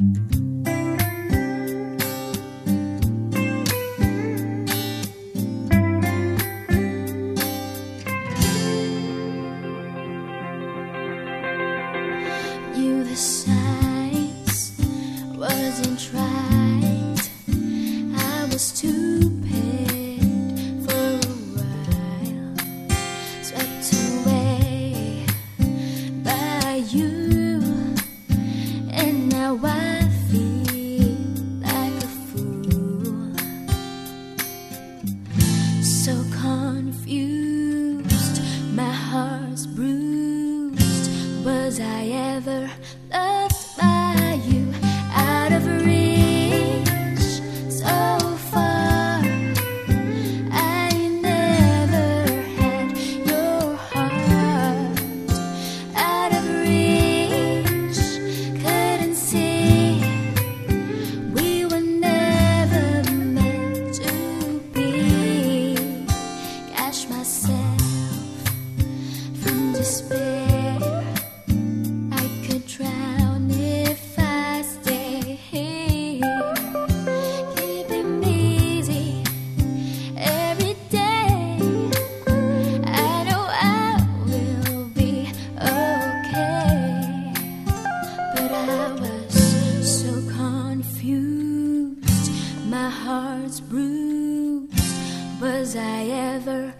You the size wasn't right. I was stupid for a while, swept away by you. was bruised. Was I ever loved? my heart's bruised. Was I ever?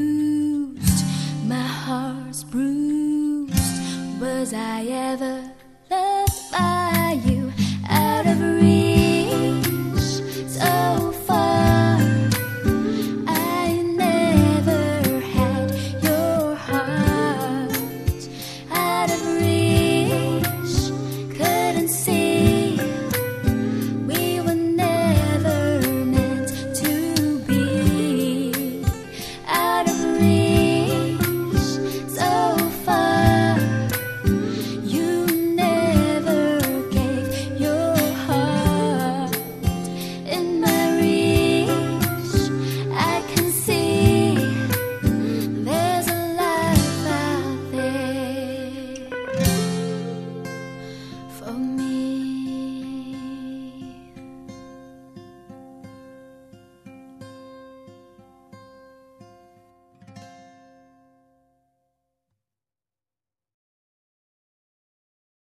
bruised, my heart's bruised. Was I ever?